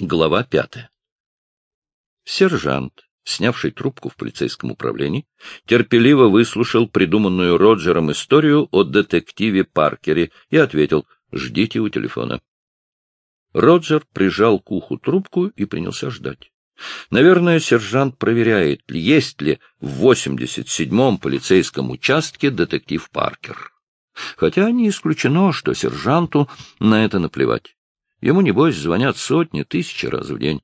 Глава пятая. Сержант, снявший трубку в полицейском управлении, терпеливо выслушал придуманную Роджером историю о детективе Паркере и ответил «Ждите у телефона». Роджер прижал к уху трубку и принялся ждать. Наверное, сержант проверяет, есть ли в 87-м полицейском участке детектив Паркер. Хотя не исключено, что сержанту на это наплевать. Ему, небось, звонят сотни, тысячи раз в день.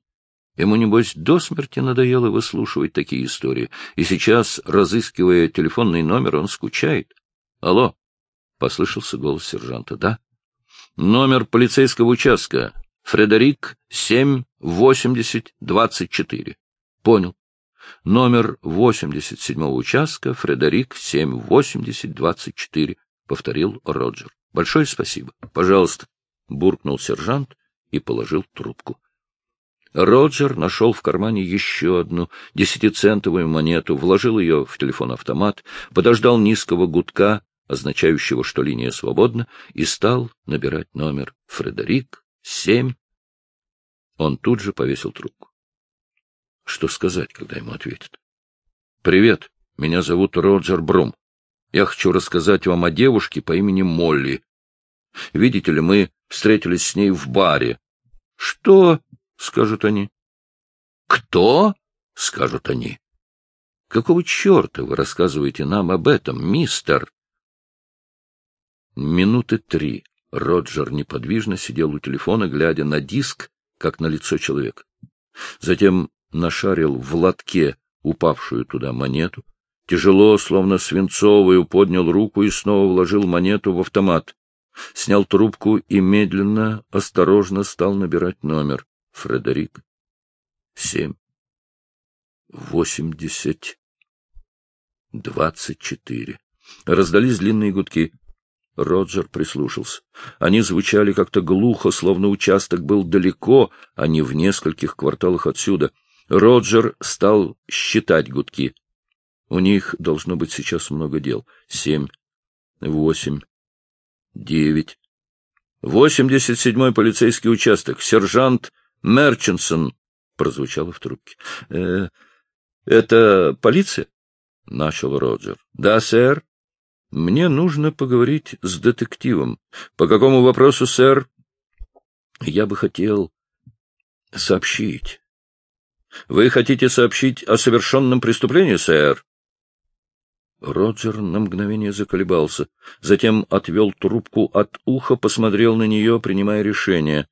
Ему, небось, до смерти надоело выслушивать такие истории, и сейчас, разыскивая телефонный номер, он скучает. — Алло! — послышался голос сержанта. — Да? — Номер полицейского участка. Фредерик 78024. — Понял. Номер 87-го участка, Фредерик 78024, — повторил Роджер. — Большое спасибо. Пожалуйста. — буркнул сержант и положил трубку. Роджер нашел в кармане еще одну десятицентовую монету, вложил ее в телефон-автомат, подождал низкого гудка, означающего, что линия свободна, и стал набирать номер «Фредерик, семь». Он тут же повесил трубку. Что сказать, когда ему ответят? «Привет, меня зовут Роджер Брум. Я хочу рассказать вам о девушке по имени Молли. Видите ли, мы встретились с ней в баре. — Что? — скажут они. — Кто? — скажут они. — Какого черта вы рассказываете нам об этом, мистер? Минуты три Роджер неподвижно сидел у телефона, глядя на диск, как на лицо человека. Затем нашарил в лотке упавшую туда монету, тяжело, словно свинцовую, поднял руку и снова вложил монету в автомат снял трубку и медленно, осторожно стал набирать номер. Фредерик. Семь. Восемьдесят. Двадцать четыре. Раздались длинные гудки. Роджер прислушался. Они звучали как-то глухо, словно участок был далеко, а не в нескольких кварталах отсюда. Роджер стал считать гудки. У них должно быть сейчас много дел. Семь, восемь, девять. Восемьдесят седьмой полицейский участок. Сержант Мерченсон. Прозвучало в трубке. «Э, — Это полиция? — начал Роджер. — Да, сэр. — Мне нужно поговорить с детективом. — По какому вопросу, сэр? — Я бы хотел сообщить. — Вы хотите сообщить о совершенном преступлении, сэр? Роджер на мгновение заколебался, затем отвел трубку от уха, посмотрел на нее, принимая решение.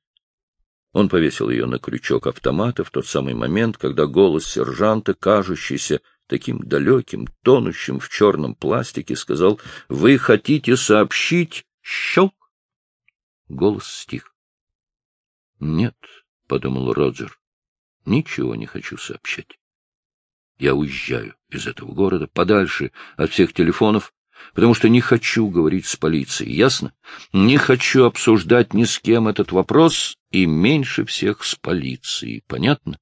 Он повесил ее на крючок автомата в тот самый момент, когда голос сержанта, кажущийся таким далеким, тонущим в черном пластике, сказал «Вы хотите сообщить?» Щелк! Голос стих. «Нет», — подумал Роджер, — «ничего не хочу сообщать». Я уезжаю из этого города подальше от всех телефонов, потому что не хочу говорить с полицией, ясно? Не хочу обсуждать ни с кем этот вопрос и меньше всех с полицией, понятно?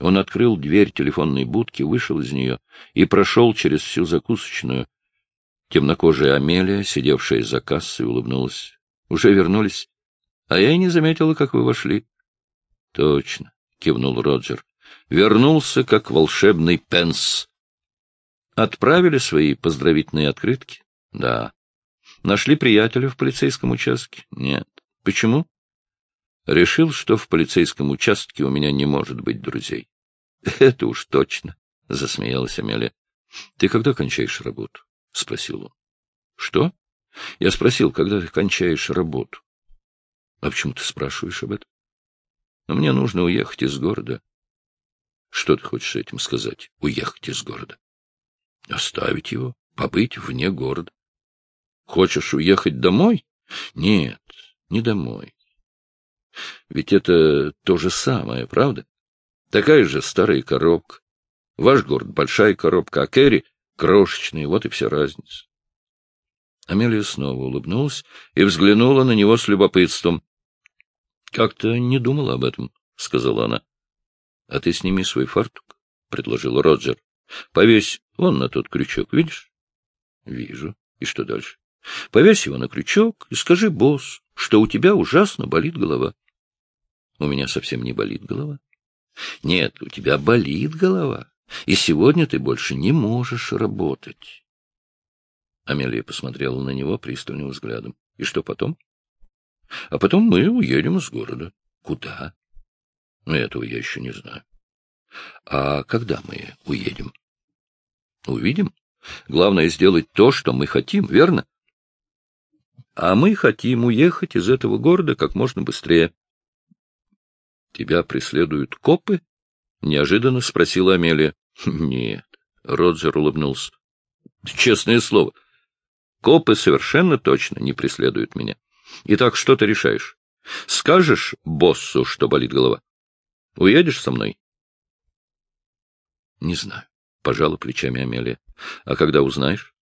Он открыл дверь телефонной будки, вышел из нее и прошел через всю закусочную. Темнокожая Амелия, сидевшая за кассой, улыбнулась. — Уже вернулись? — А я и не заметила, как вы вошли. — Точно, — кивнул Роджер вернулся как волшебный пенс. Отправили свои поздравительные открытки? Да. Нашли приятеля в полицейском участке? Нет. Почему? Решил, что в полицейском участке у меня не может быть друзей. Это уж точно, — засмеялась Амелия. — Ты когда кончаешь работу? — спросил он. — Что? Я спросил, когда ты кончаешь работу. — А почему ты спрашиваешь об этом? — Мне нужно уехать из города. Что ты хочешь этим сказать? Уехать из города? Оставить его, побыть вне города. Хочешь уехать домой? Нет, не домой. Ведь это то же самое, правда? Такая же старая коробка. Ваш город — большая коробка, а Кэрри — крошечная, вот и вся разница. Амелия снова улыбнулась и взглянула на него с любопытством. — Как-то не думала об этом, — сказала она. — А ты сними свой фартук, — предложил Роджер. — Повесь вон на тот крючок, видишь? — Вижу. И что дальше? — Повесь его на крючок и скажи босс, что у тебя ужасно болит голова. У меня совсем не болит голова. Нет, у тебя болит голова, и сегодня ты больше не можешь работать. Амелия посмотрела на него пристальным взглядом. И что потом? А потом мы уедем из города. Куда? Этого я еще не знаю. А когда мы уедем? Увидим. Главное сделать то, что мы хотим, верно? А мы хотим уехать из этого города как можно быстрее. Тебя преследуют копы? Неожиданно спросила Амелия. Нет. Роджер улыбнулся. Честное слово. Копы совершенно точно не преследуют меня. Итак, что ты решаешь? Скажешь боссу, что болит голова? Уедешь со мной? Не знаю. Пожала плечами Амелия. А когда узнаешь?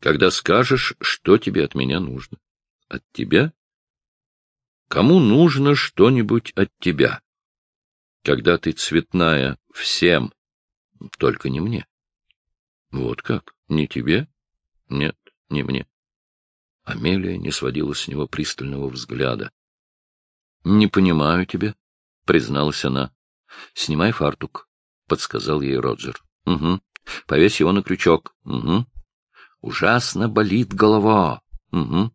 Когда скажешь, что тебе от меня нужно. От тебя? Кому нужно что-нибудь от тебя? Когда ты цветная всем, только не мне. Вот как? Не тебе? Нет, не мне. Амелия не сводила с него пристального взгляда. — Не понимаю тебя, — призналась она. — Снимай фартук, — подсказал ей Роджер. — Угу. Повесь его на крючок. Угу. Ужасно болит голова. Угу.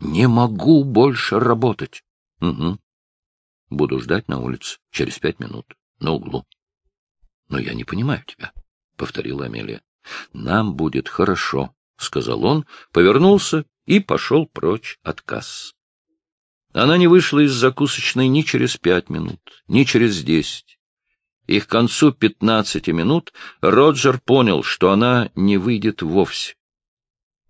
Не могу больше работать. Угу. Буду ждать на улице через пять минут, на углу. — Но я не понимаю тебя, — повторила Амелия. — Нам будет хорошо, — сказал он, повернулся и пошел прочь от касс. Она не вышла из закусочной ни через пять минут, ни через десять. И к концу пятнадцати минут Роджер понял, что она не выйдет вовсе.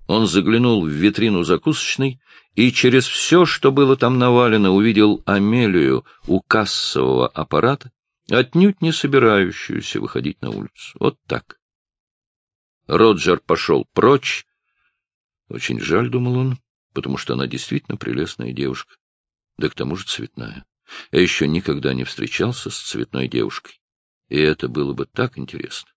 Он заглянул в витрину закусочной и через все, что было там навалено, увидел Амелию у кассового аппарата, отнюдь не собирающуюся выходить на улицу. Вот так. Роджер пошел прочь. Очень жаль, — думал он, — потому что она действительно прелестная девушка. Да к тому же цветная. Я еще никогда не встречался с цветной девушкой. И это было бы так интересно.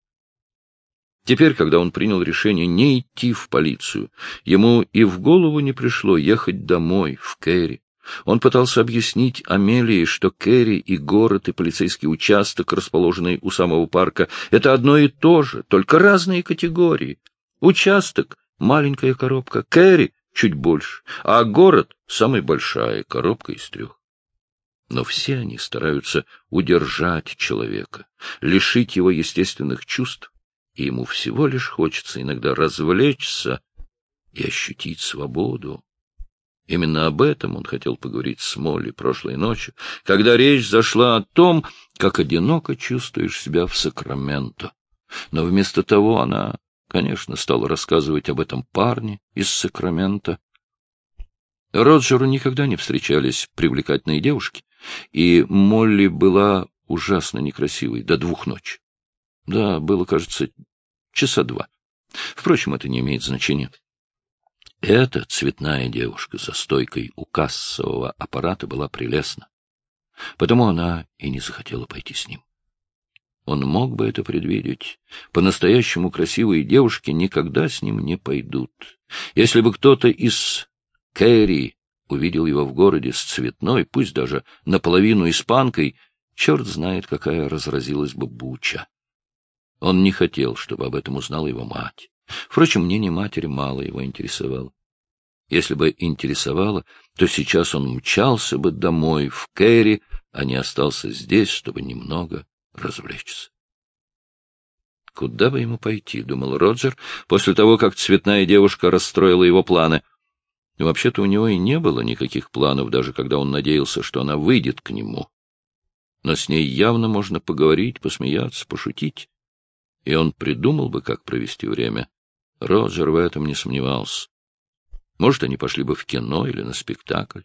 Теперь, когда он принял решение не идти в полицию, ему и в голову не пришло ехать домой, в Кэрри. Он пытался объяснить Амелии, что Керри и город, и полицейский участок, расположенный у самого парка, — это одно и то же, только разные категории. Участок — маленькая коробка, Керри — чуть больше, а город — самая большая коробка из трех. Но все они стараются удержать человека, лишить его естественных чувств, и ему всего лишь хочется иногда развлечься и ощутить свободу. Именно об этом он хотел поговорить с Молли прошлой ночью, когда речь зашла о том, как одиноко чувствуешь себя в Сакраменто. Но вместо того она, конечно, стала рассказывать об этом парне из Сакрамента. Роджеру никогда не встречались привлекательные девушки, и Молли была ужасно некрасивой до двух ночи. Да, было, кажется, часа два. Впрочем, это не имеет значения. Эта цветная девушка за стойкой у кассового аппарата была прелестна. Потому она и не захотела пойти с ним. Он мог бы это предвидеть. По-настоящему красивые девушки никогда с ним не пойдут. Если бы кто-то из Кэрри увидел его в городе с цветной, пусть даже наполовину испанкой, черт знает, какая разразилась бы буча. Он не хотел, чтобы об этом узнала его мать. Впрочем, мнение матери мало его интересовало. Если бы интересовало, то сейчас он мчался бы домой, в Кэрри, а не остался здесь, чтобы немного развлечься. Куда бы ему пойти, — думал Роджер, после того, как цветная девушка расстроила его планы. Вообще-то у него и не было никаких планов, даже когда он надеялся, что она выйдет к нему. Но с ней явно можно поговорить, посмеяться, пошутить. И он придумал бы, как провести время. Роджер в этом не сомневался. Может, они пошли бы в кино или на спектакль.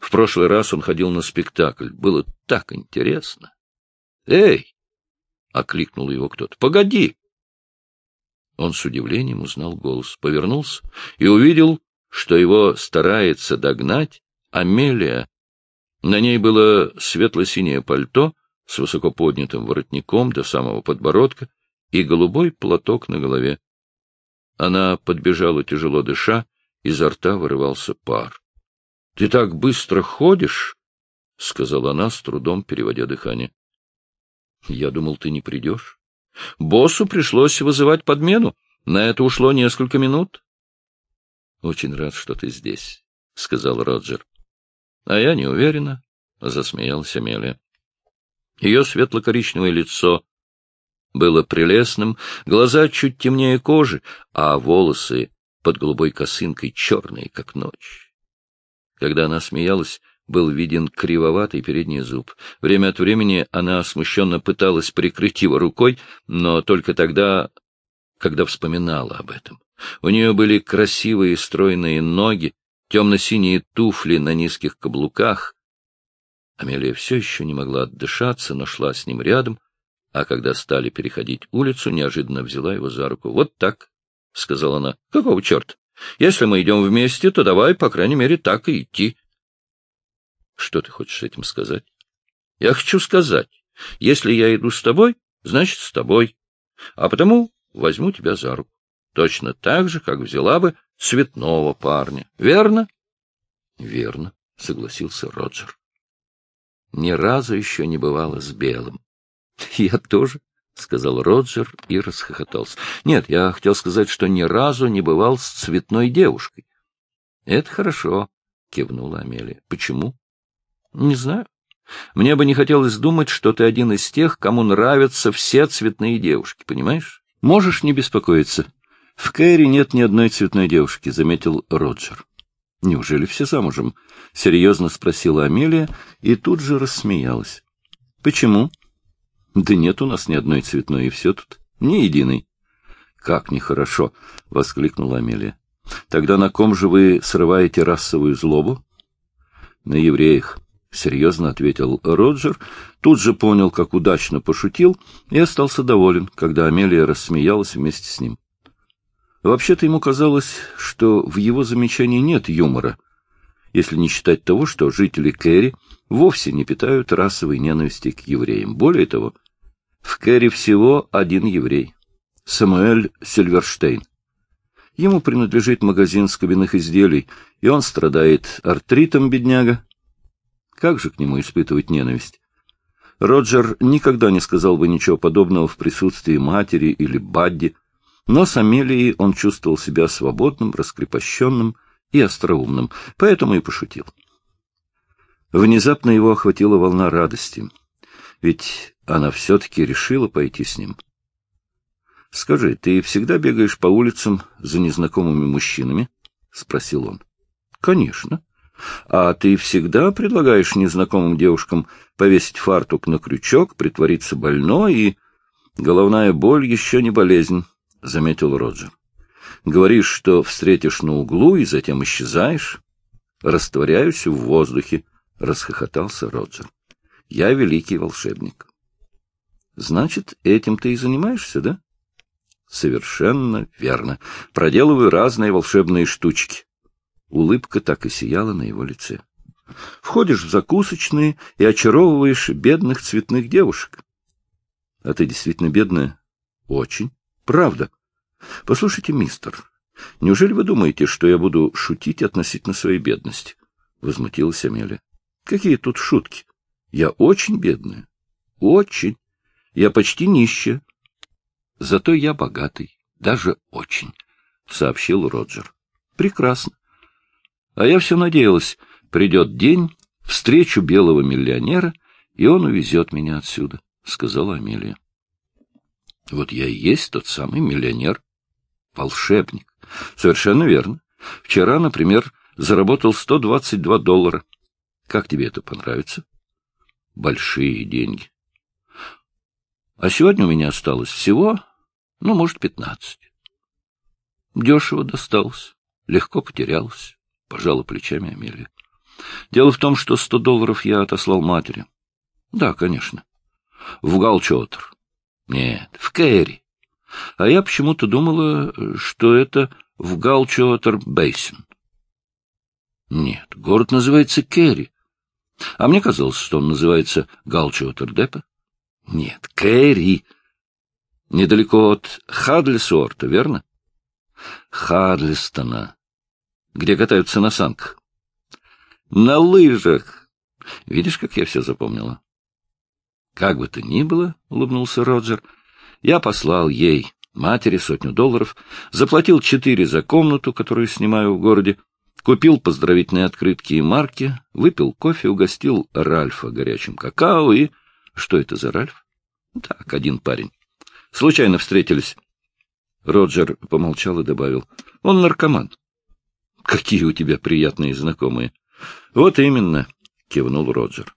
В прошлый раз он ходил на спектакль. Было так интересно. «Эй!» — окликнул его кто-то. «Погоди!» Он с удивлением узнал голос, повернулся и увидел, что его старается догнать Амелия. На ней было светло-синее пальто с высоко поднятым воротником до самого подбородка и голубой платок на голове. Она подбежала, тяжело дыша, изо рта вырывался пар. — Ты так быстро ходишь? сказала она, с трудом переводя дыхание. — Я думал, ты не придешь. Боссу пришлось вызывать подмену. На это ушло несколько минут. — Очень рад, что ты здесь, — сказал Роджер. — А я не уверена, — засмеялась Амелия. Ее светло-коричневое лицо было прелестным, глаза чуть темнее кожи, а волосы под голубой косынкой черные, как ночь. Когда она смеялась, был виден кривоватый передний зуб. Время от времени она смущенно пыталась прикрыть его рукой, но только тогда, когда вспоминала об этом. У нее были красивые стройные ноги, темно-синие туфли на низких каблуках. Амелия все еще не могла отдышаться, но шла с ним рядом, а когда стали переходить улицу, неожиданно взяла его за руку. — Вот так, — сказала она. — Какого черта? Если мы идем вместе, то давай, по крайней мере, так и идти. — Что ты хочешь этим сказать? — Я хочу сказать, если я иду с тобой, значит, с тобой. А потому возьму тебя за руку. Точно так же, как взяла бы цветного парня. Верно? — Верно, — согласился Роджер. Ни разу еще не бывало с белым. — Я тоже, — сказал Роджер и расхохотался. — Нет, я хотел сказать, что ни разу не бывал с цветной девушкой. — Это хорошо, — кивнула Амелия. — Почему? — Не знаю. Мне бы не хотелось думать, что ты один из тех, кому нравятся все цветные девушки, понимаешь? Можешь не беспокоиться. В Кэрри нет ни одной цветной девушки, — заметил Роджер. — Неужели все замужем? — серьезно спросила Амелия и тут же рассмеялась. — Почему? — да нет у нас ни одной цветной, и все тут. Ни единой. — Как нехорошо! — воскликнула Амелия. — Тогда на ком же вы срываете расовую злобу? — На евреях, — серьезно ответил Роджер, тут же понял, как удачно пошутил, и остался доволен, когда Амелия рассмеялась вместе с ним. Вообще-то ему казалось, что в его замечании нет юмора, если не считать того, что жители Кэрри вовсе не питают расовой ненависти к евреям. Более того, в Кэрри всего один еврей — Самуэль Сильверштейн. Ему принадлежит магазин скобяных изделий, и он страдает артритом, бедняга. Как же к нему испытывать ненависть? Роджер никогда не сказал бы ничего подобного в присутствии матери или Бадди, но с Амелией он чувствовал себя свободным, раскрепощенным и остроумным, поэтому и пошутил. Внезапно его охватила волна радости. Ведь она все-таки решила пойти с ним. — Скажи, ты всегда бегаешь по улицам за незнакомыми мужчинами? — спросил он. — Конечно. А ты всегда предлагаешь незнакомым девушкам повесить фартук на крючок, притвориться больной и... Головная боль еще не болезнь, — заметил Роджер. Говоришь, что встретишь на углу и затем исчезаешь. Растворяюсь в воздухе, — расхохотался Роджер. Я великий волшебник. Значит, этим ты и занимаешься, да? Совершенно верно. Проделываю разные волшебные штучки. Улыбка так и сияла на его лице. Входишь в закусочные и очаровываешь бедных цветных девушек. А ты действительно бедная? Очень. Правда. Послушайте, мистер, неужели вы думаете, что я буду шутить относительно своей бедности? Возмутилась Амелия. Какие тут шутки? Я очень бедная. Очень. Я почти нищая. Зато я богатый, даже очень, — сообщил Роджер. Прекрасно. А я все надеялась, придет день, встречу белого миллионера, и он увезет меня отсюда, — сказала Амелия. Вот я и есть тот самый миллионер, волшебник. Совершенно верно. Вчера, например, заработал 122 доллара. Как тебе это понравится? Большие деньги. А сегодня у меня осталось всего, ну, может, пятнадцать. Дешево досталось, легко потерялось, пожала плечами Амелия. Дело в том, что сто долларов я отослал матери. Да, конечно. В Галчотер. Нет, в Кэрри. А я почему-то думала, что это в Галчотер Бейсин. Нет, город называется Керри. А мне казалось, что он называется Галчотер Депа. Нет, Кэрри. Недалеко от Хадлисуорта, верно? Хадлистона, где катаются на санках. На лыжах. Видишь, как я все запомнила? — Как бы то ни было, — улыбнулся Роджер, — я послал ей, матери, сотню долларов, заплатил четыре за комнату, которую снимаю в городе, купил поздравительные открытки и марки, выпил кофе, угостил Ральфа горячим какао и... Что это за Ральф? Так, один парень. Случайно встретились. Роджер помолчал и добавил. Он наркоман. Какие у тебя приятные знакомые. Вот именно, кивнул Роджер.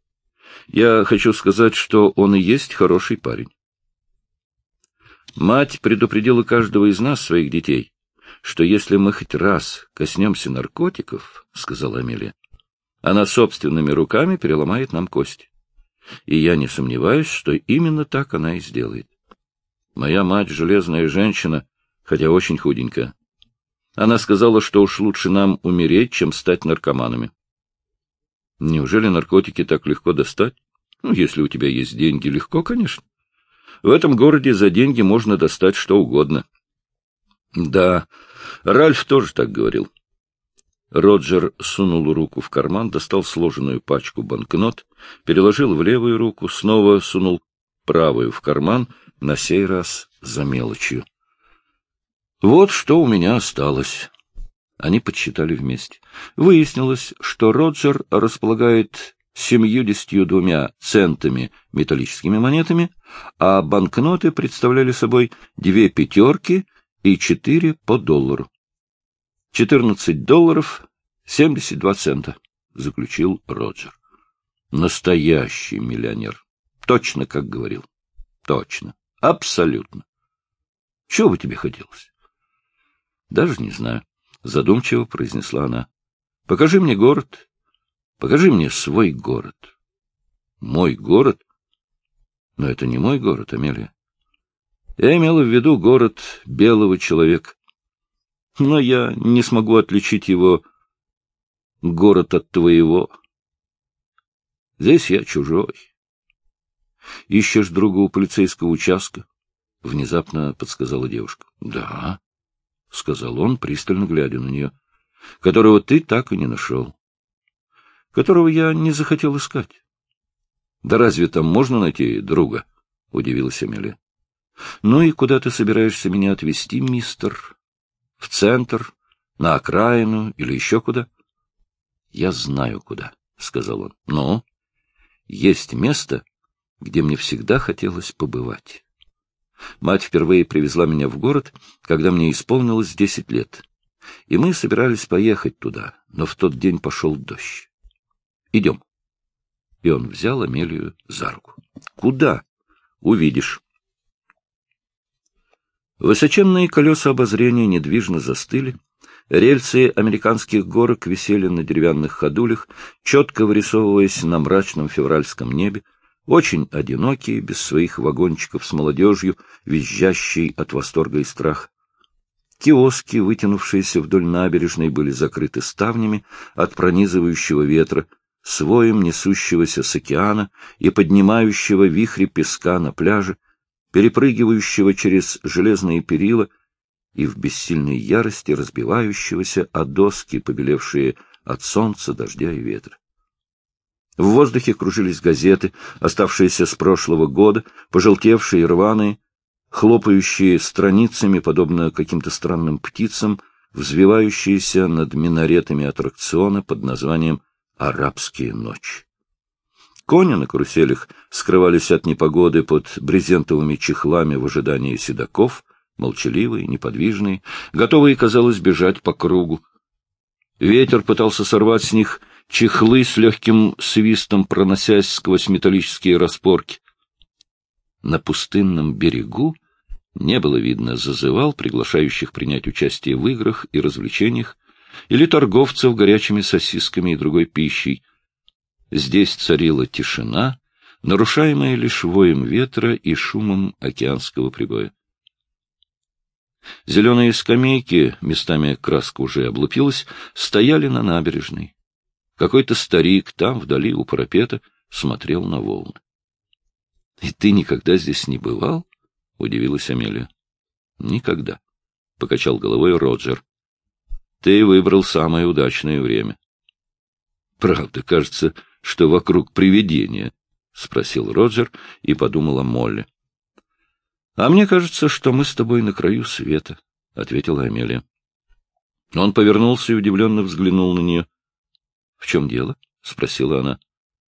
Я хочу сказать, что он и есть хороший парень. Мать предупредила каждого из нас, своих детей, что если мы хоть раз коснемся наркотиков, — сказала Амелия, — она собственными руками переломает нам кость. И я не сомневаюсь, что именно так она и сделает. Моя мать — железная женщина, хотя очень худенькая. Она сказала, что уж лучше нам умереть, чем стать наркоманами. Неужели наркотики так легко достать? Ну, если у тебя есть деньги, легко, конечно. В этом городе за деньги можно достать что угодно. Да, Ральф тоже так говорил. Роджер сунул руку в карман, достал сложенную пачку банкнот, переложил в левую руку, снова сунул правую в карман, на сей раз за мелочью. Вот что у меня осталось. Они подсчитали вместе. Выяснилось, что Роджер располагает семьюдесятью двумя центами металлическими монетами, а банкноты представляли собой две пятерки и четыре по доллару. Четырнадцать долларов семьдесят два цента, — заключил Роджер. Настоящий миллионер. Точно, как говорил. Точно. Абсолютно. Чего бы тебе хотелось? Даже не знаю. Задумчиво произнесла она. Покажи мне город. Покажи мне свой город. Мой город? Но это не мой город, Амелия. Я имела в виду город белого человека но я не смогу отличить его город от твоего. Здесь я чужой. Ищешь друга у полицейского участка? — внезапно подсказала девушка. — Да, — сказал он, пристально глядя на нее, — которого ты так и не нашел, которого я не захотел искать. — Да разве там можно найти друга? — удивилась Амелия. — Ну и куда ты собираешься меня отвезти, мистер? В центр, на окраину или еще куда? — Я знаю куда, — сказал он. — Но есть место, где мне всегда хотелось побывать. Мать впервые привезла меня в город, когда мне исполнилось десять лет. И мы собирались поехать туда, но в тот день пошел дождь. Идем. И он взял Амелию за руку. — Куда? — Увидишь. Высоченные колеса обозрения недвижно застыли, рельсы американских горок висели на деревянных ходулях, четко вырисовываясь на мрачном февральском небе, очень одинокие, без своих вагончиков с молодежью, визжащей от восторга и страха. Киоски, вытянувшиеся вдоль набережной, были закрыты ставнями от пронизывающего ветра, своим несущегося с океана и поднимающего вихри песка на пляже, перепрыгивающего через железные перила и в бессильной ярости разбивающегося о доски, побелевшие от солнца, дождя и ветра. В воздухе кружились газеты, оставшиеся с прошлого года, пожелтевшие и рваные, хлопающие страницами, подобно каким-то странным птицам, взвивающиеся над минаретами аттракциона под названием «Арабские ночи». Кони на каруселях скрывались от непогоды под брезентовыми чехлами в ожидании седаков, молчаливые, неподвижные, готовые, казалось, бежать по кругу. Ветер пытался сорвать с них чехлы с легким свистом, проносясь сквозь металлические распорки. На пустынном берегу не было видно зазывал, приглашающих принять участие в играх и развлечениях, или торговцев горячими сосисками и другой пищей — Здесь царила тишина, нарушаемая лишь воем ветра и шумом океанского прибоя. Зеленые скамейки, местами краска уже облупилась, стояли на набережной. Какой-то старик там, вдали, у парапета, смотрел на волны. — И ты никогда здесь не бывал? — удивилась Амелия. — Никогда, — покачал головой Роджер. — Ты выбрал самое удачное время. — Правда, кажется, что вокруг привидения? — спросил Роджер и подумал о Молле. — А мне кажется, что мы с тобой на краю света, — ответила Амелия. Он повернулся и удивленно взглянул на нее. — В чем дело? — спросила она.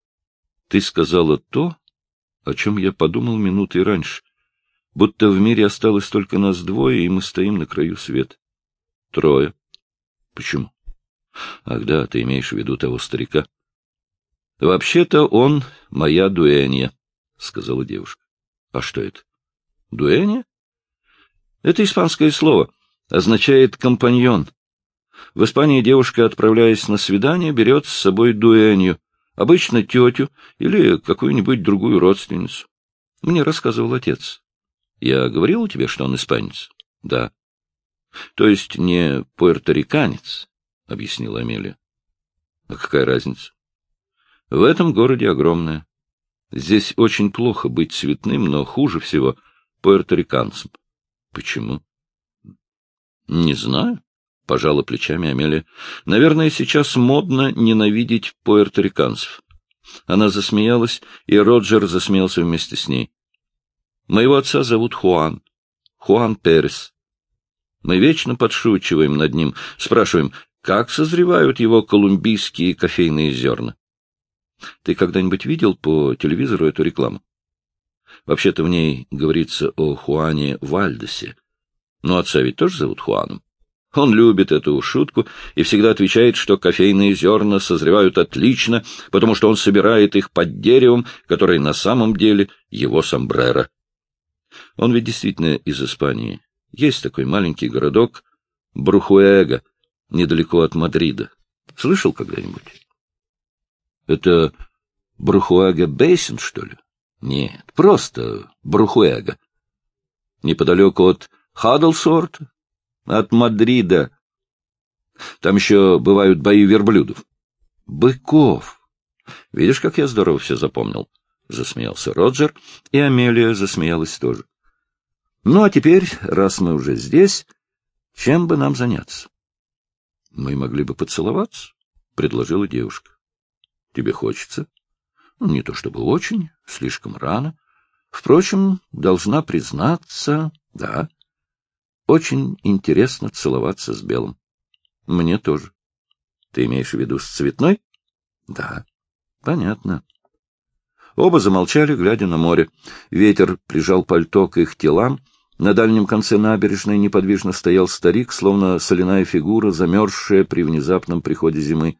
— Ты сказала то, о чем я подумал минутой раньше, будто в мире осталось только нас двое, и мы стоим на краю света. — Трое. — Почему? — Ах да, ты имеешь в виду того старика. — Вообще-то он моя дуэнья, — сказала девушка. — А что это? — Дуэнья? — Это испанское слово, означает «компаньон». В Испании девушка, отправляясь на свидание, берет с собой дуэнью, обычно тетю или какую-нибудь другую родственницу. Мне рассказывал отец. Я говорил тебе, что он испанец? Да. То есть не пуэрториканец, — объяснила Амелия. А какая разница? В этом городе огромная. Здесь очень плохо быть цветным, но хуже всего пуэрториканцем. Почему? Не знаю. — пожала плечами Амелия. — Наверное, сейчас модно ненавидеть пуэрториканцев. Она засмеялась, и Роджер засмеялся вместе с ней. — Моего отца зовут Хуан. Хуан Перес. Мы вечно подшучиваем над ним, спрашиваем, как созревают его колумбийские кофейные зерна. Ты когда-нибудь видел по телевизору эту рекламу? Вообще-то в ней говорится о Хуане Вальдесе. Но отца ведь тоже зовут Хуаном. Он любит эту шутку и всегда отвечает, что кофейные зерна созревают отлично, потому что он собирает их под деревом, которое на самом деле его сомбреро. Он ведь действительно из Испании. Есть такой маленький городок Брухуэга, недалеко от Мадрида. Слышал когда-нибудь? Это Брухуэга Бейсин, что ли? Нет, просто Брухуэга. Неподалеку от Хаддлсорта, от Мадрида. Там еще бывают бои верблюдов. Быков. Видишь, как я здорово все запомнил? Засмеялся Роджер, и Амелия засмеялась тоже. Ну, а теперь, раз мы уже здесь, чем бы нам заняться? Мы могли бы поцеловаться, предложила девушка. Тебе хочется? Ну, не то чтобы очень, слишком рано. Впрочем, должна признаться, да, очень интересно целоваться с белым. Мне тоже. Ты имеешь в виду с цветной? Да. Понятно. Оба замолчали, глядя на море. Ветер прижал пальто к их телам. На дальнем конце набережной неподвижно стоял старик, словно соляная фигура, замерзшая при внезапном приходе зимы.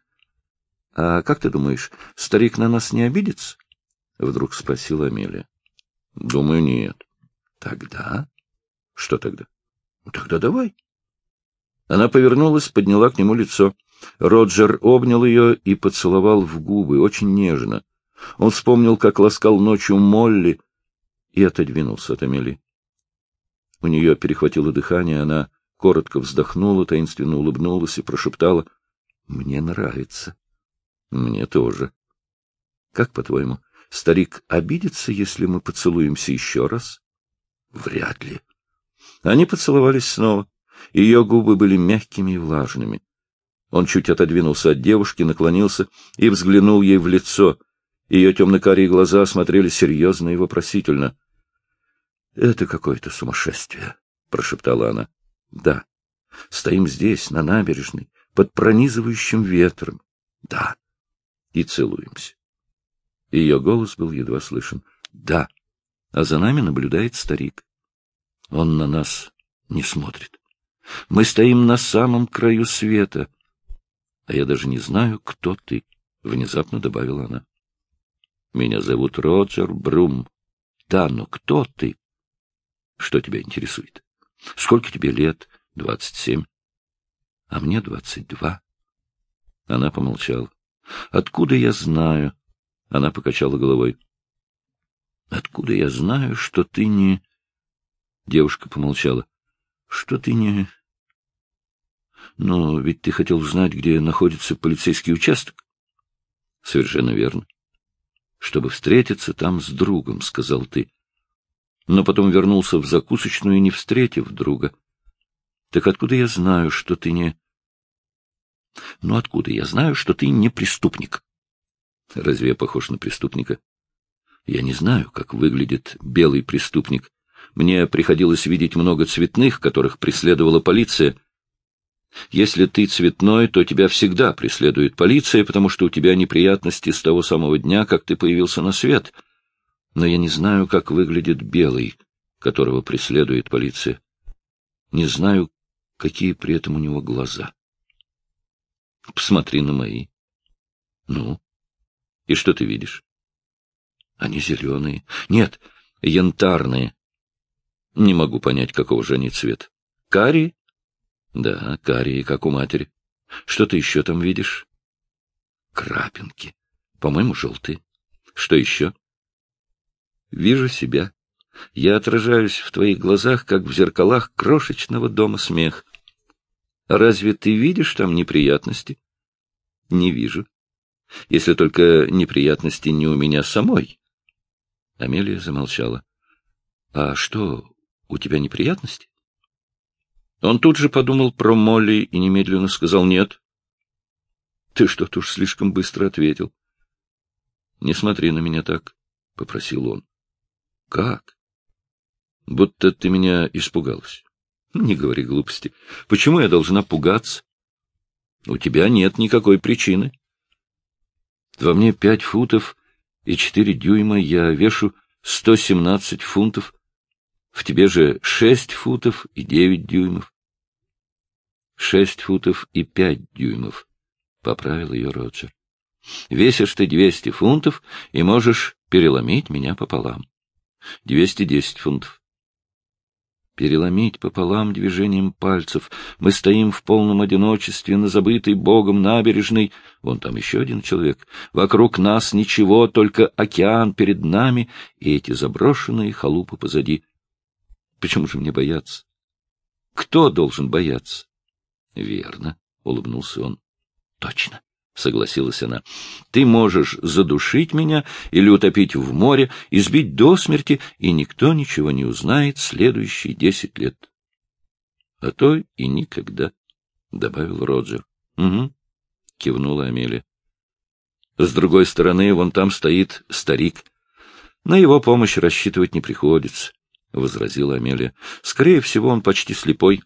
— А как ты думаешь, старик на нас не обидится? — вдруг спросила Амелия. — Думаю, нет. — Тогда? — Что тогда? Тогда давай. Она повернулась, подняла к нему лицо. Роджер обнял ее и поцеловал в губы, очень нежно. Он вспомнил, как ласкал ночью Молли, и отодвинулся от Амели. У нее перехватило дыхание, она коротко вздохнула, таинственно улыбнулась и прошептала. — Мне нравится. — Мне тоже. — Как, по-твоему, старик обидится, если мы поцелуемся еще раз? — Вряд ли. Они поцеловались снова. Ее губы были мягкими и влажными. Он чуть отодвинулся от девушки, наклонился и взглянул ей в лицо. Ее темно-карие глаза смотрели серьезно и вопросительно. — Это какое-то сумасшествие, — прошептала она. — Да. Стоим здесь, на набережной, под пронизывающим ветром. Да. И целуемся. Ее голос был едва слышен. — Да. А за нами наблюдает старик. Он на нас не смотрит. Мы стоим на самом краю света. А я даже не знаю, кто ты, — внезапно добавила она. Меня зовут Роджер Брум. Да, но кто ты? Что тебя интересует? Сколько тебе лет? Двадцать семь. А мне двадцать два. Она помолчала. Откуда я знаю? Она покачала головой. Откуда я знаю, что ты не... Девушка помолчала. — Что ты не... — Но ведь ты хотел знать, где находится полицейский участок. — Совершенно верно. — Чтобы встретиться там с другом, — сказал ты. Но потом вернулся в закусочную, не встретив друга. Так откуда я знаю, что ты не... Ну, откуда я знаю, что ты не преступник? Разве я похож на преступника? Я не знаю, как выглядит белый преступник. Мне приходилось видеть много цветных, которых преследовала полиция. Если ты цветной, то тебя всегда преследует полиция, потому что у тебя неприятности с того самого дня, как ты появился на свет. Но я не знаю, как выглядит белый, которого преследует полиция. Не знаю, какие при этом у него глаза. Посмотри на мои. Ну, и что ты видишь? Они зеленые. Нет, янтарные. Не могу понять, какого же они цвет. Карие? Да, карие, как у матери. Что ты еще там видишь? Крапинки. По-моему, желтые. Что еще? Вижу себя. Я отражаюсь в твоих глазах, как в зеркалах крошечного дома смех. Разве ты видишь там неприятности? Не вижу. Если только неприятности не у меня самой. Амелия замолчала. — А что, у тебя неприятности? Он тут же подумал про Молли и немедленно сказал «нет». — Ты что-то уж слишком быстро ответил. — Не смотри на меня так, — попросил он. — Как? — Будто ты меня испугалась. — Не говори глупости. Почему я должна пугаться? — У тебя нет никакой причины. Во мне пять футов и четыре дюйма, я вешу сто семнадцать фунтов, в тебе же шесть футов и девять дюймов. Шесть футов и пять дюймов, — поправил ее Роджер. Весишь ты двести фунтов и можешь переломить меня пополам. Двести десять фунтов переломить пополам движением пальцев. Мы стоим в полном одиночестве на забытой Богом набережной. Вон там еще один человек. Вокруг нас ничего, только океан перед нами и эти заброшенные халупы позади. Почему же мне бояться? Кто должен бояться? Верно, — улыбнулся он. Точно согласилась она. — Ты можешь задушить меня или утопить в море, избить до смерти, и никто ничего не узнает следующие десять лет. — А то и никогда, — добавил Роджер. — Угу, — кивнула Амелия. — С другой стороны, вон там стоит старик. На его помощь рассчитывать не приходится, — возразила Амелия. — Скорее всего, он почти слепой.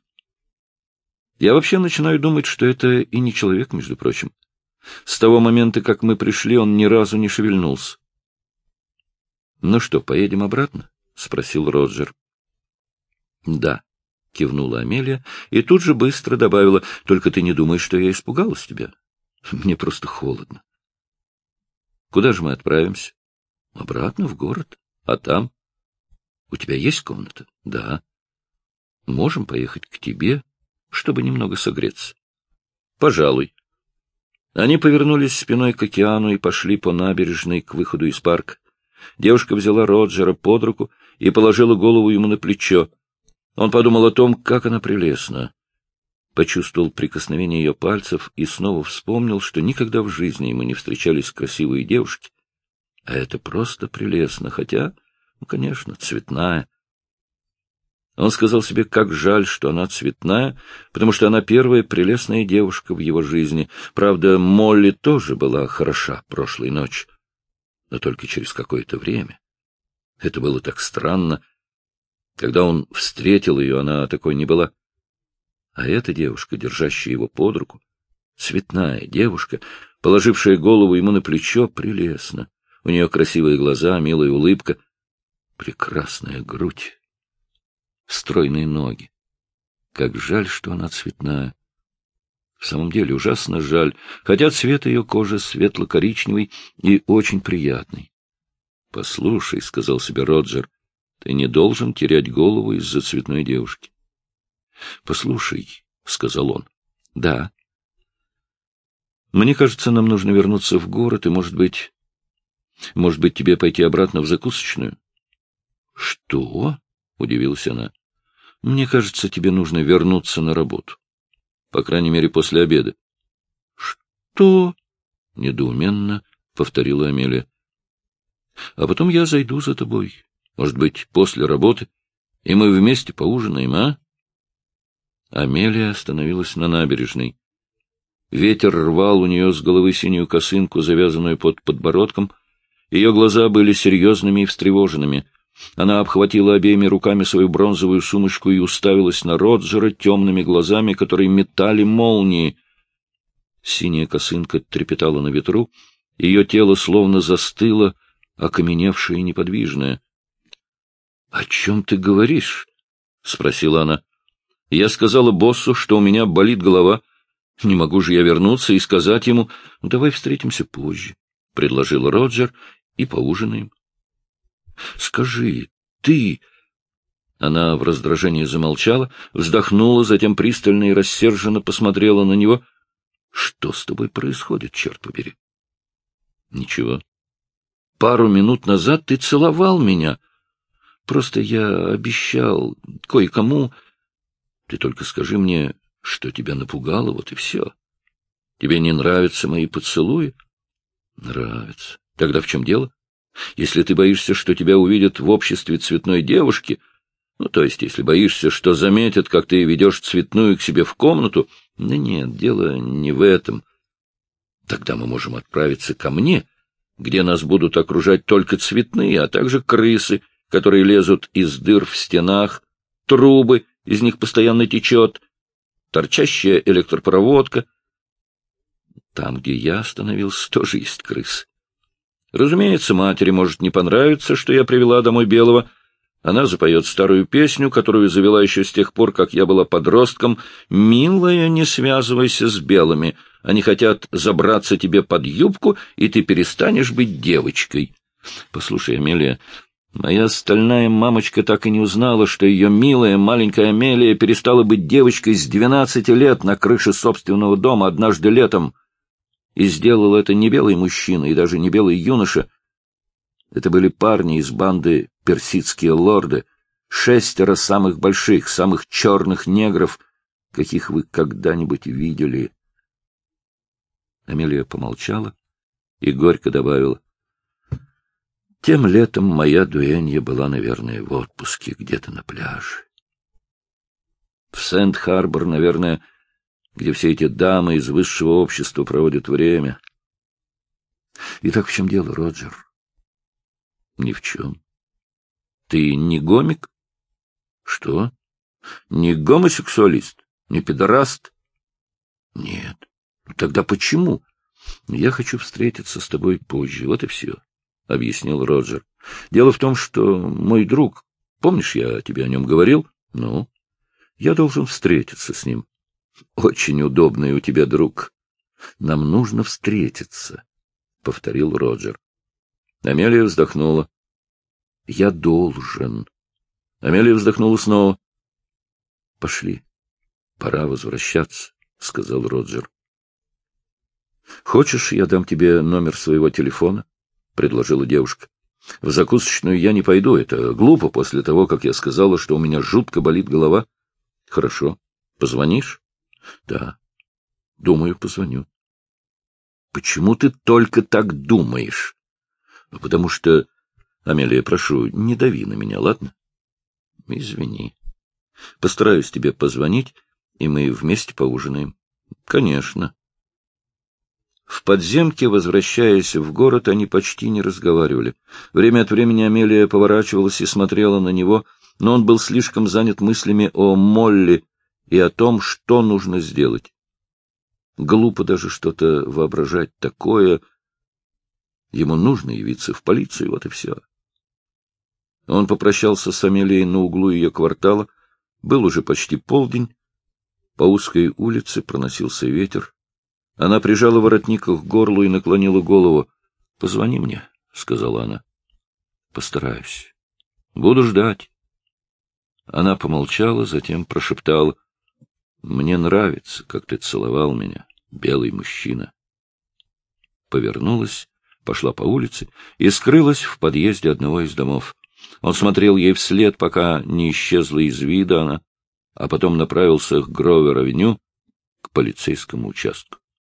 Я вообще начинаю думать, что это и не человек, между прочим. С того момента, как мы пришли, он ни разу не шевельнулся. — Ну что, поедем обратно? — спросил Роджер. — Да, — кивнула Амелия и тут же быстро добавила, — только ты не думаешь, что я испугалась тебя? Мне просто холодно. — Куда же мы отправимся? — Обратно в город. А там? — У тебя есть комната? — Да. — Можем поехать к тебе, чтобы немного согреться? — Пожалуй. Они повернулись спиной к океану и пошли по набережной к выходу из парка. Девушка взяла Роджера под руку и положила голову ему на плечо. Он подумал о том, как она прелестна. Почувствовал прикосновение ее пальцев и снова вспомнил, что никогда в жизни ему не встречались красивые девушки. А это просто прелестно, хотя, ну, конечно, цветная. Он сказал себе, как жаль, что она цветная, потому что она первая прелестная девушка в его жизни. Правда, Молли тоже была хороша прошлой ночью, но только через какое-то время. Это было так странно. Когда он встретил ее, она такой не была. А эта девушка, держащая его под руку, цветная девушка, положившая голову ему на плечо, прелестно. У нее красивые глаза, милая улыбка, прекрасная грудь стройные ноги. Как жаль, что она цветная. В самом деле ужасно жаль, хотя цвет ее кожи светло-коричневый и очень приятный. — Послушай, — сказал себе Роджер, — ты не должен терять голову из-за цветной девушки. — Послушай, — сказал он, — да. Мне кажется, нам нужно вернуться в город и, может быть... Может быть, тебе пойти обратно в закусочную? — Что? — удивилась она. Мне кажется, тебе нужно вернуться на работу. По крайней мере, после обеда. — Что? — недоуменно повторила Амелия. — А потом я зайду за тобой. Может быть, после работы, и мы вместе поужинаем, а? Амелия остановилась на набережной. Ветер рвал у нее с головы синюю косынку, завязанную под подбородком. Ее глаза были серьезными и встревоженными. Она обхватила обеими руками свою бронзовую сумочку и уставилась на Роджера темными глазами, которые метали молнии. Синяя косынка трепетала на ветру, ее тело словно застыло, окаменевшее и неподвижное. — О чем ты говоришь? — спросила она. — Я сказала боссу, что у меня болит голова. Не могу же я вернуться и сказать ему, «Ну, давай встретимся позже, — предложил Роджер, — и поужинаем. — Скажи, ты... Она в раздражении замолчала, вздохнула, затем пристально и рассерженно посмотрела на него. — Что с тобой происходит, черт побери? — Ничего. Пару минут назад ты целовал меня. Просто я обещал кое-кому... Ты только скажи мне, что тебя напугало, вот и все. Тебе не нравятся мои поцелуи? Нравятся. Тогда в чем дело? Если ты боишься, что тебя увидят в обществе цветной девушки, ну, то есть, если боишься, что заметят, как ты ведешь цветную к себе в комнату, да нет, дело не в этом. Тогда мы можем отправиться ко мне, где нас будут окружать только цветные, а также крысы, которые лезут из дыр в стенах, трубы, из них постоянно течет, торчащая электропроводка. Там, где я остановился, тоже есть крысы. Разумеется, матери может не понравиться, что я привела домой Белого. Она запоет старую песню, которую завела еще с тех пор, как я была подростком. «Милая, не связывайся с белыми. Они хотят забраться тебе под юбку, и ты перестанешь быть девочкой». Послушай, Амелия, моя стальная мамочка так и не узнала, что ее милая маленькая Амелия перестала быть девочкой с двенадцати лет на крыше собственного дома однажды летом. И сделал это не белый мужчина и даже не белый юноша. Это были парни из банды «Персидские лорды», шестеро самых больших, самых черных негров, каких вы когда-нибудь видели. Амелия помолчала и горько добавила. Тем летом моя дуэнья была, наверное, в отпуске где-то на пляже. В Сент-Харбор, наверное, где все эти дамы из высшего общества проводят время. Итак, в чем дело, Роджер? Ни в чем. Ты не гомик? Что? Не гомосексуалист? Не пидораст? Нет. Тогда почему? Я хочу встретиться с тобой позже, вот и все, — объяснил Роджер. Дело в том, что мой друг, помнишь, я тебе о нем говорил? Ну, я должен встретиться с ним. Очень удобный у тебя друг. Нам нужно встретиться, — повторил Роджер. Амелия вздохнула. Я должен. Амелия вздохнула снова. Пошли. Пора возвращаться, — сказал Роджер. Хочешь, я дам тебе номер своего телефона? — предложила девушка. — В закусочную я не пойду, это глупо после того, как я сказала, что у меня жутко болит голова. — Хорошо. Позвонишь? — Да. — Думаю, позвоню. — Почему ты только так думаешь? — Потому что... Амелия, прошу, не дави на меня, ладно? — Извини. Постараюсь тебе позвонить, и мы вместе поужинаем. — Конечно. В подземке, возвращаясь в город, они почти не разговаривали. Время от времени Амелия поворачивалась и смотрела на него, но он был слишком занят мыслями о Молли и о том, что нужно сделать. Глупо даже что-то воображать такое. Ему нужно явиться в полицию, вот и все. Он попрощался с Амелией на углу ее квартала. Был уже почти полдень. По узкой улице проносился ветер. Она прижала воротник к горлу и наклонила голову. — Позвони мне, — сказала она. — Постараюсь. Буду ждать. Она помолчала, затем прошептала. — Мне нравится, как ты целовал меня, белый мужчина. Повернулась, пошла по улице и скрылась в подъезде одного из домов. Он смотрел ей вслед, пока не исчезла из вида она, а потом направился к Гровер-авеню, к полицейскому участку.